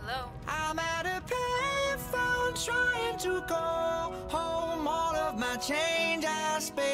Hello? I'm at a payphone trying to home. All of my change I spent.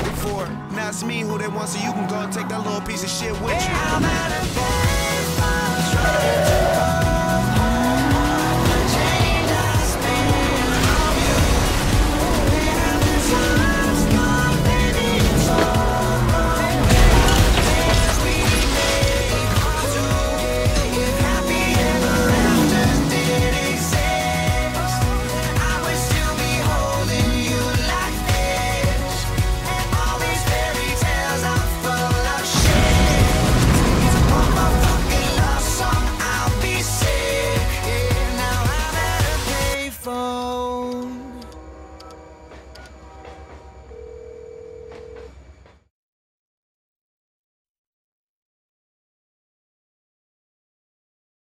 for. Now it's me who they want, so you can go and take that little piece of shit with you. Hey,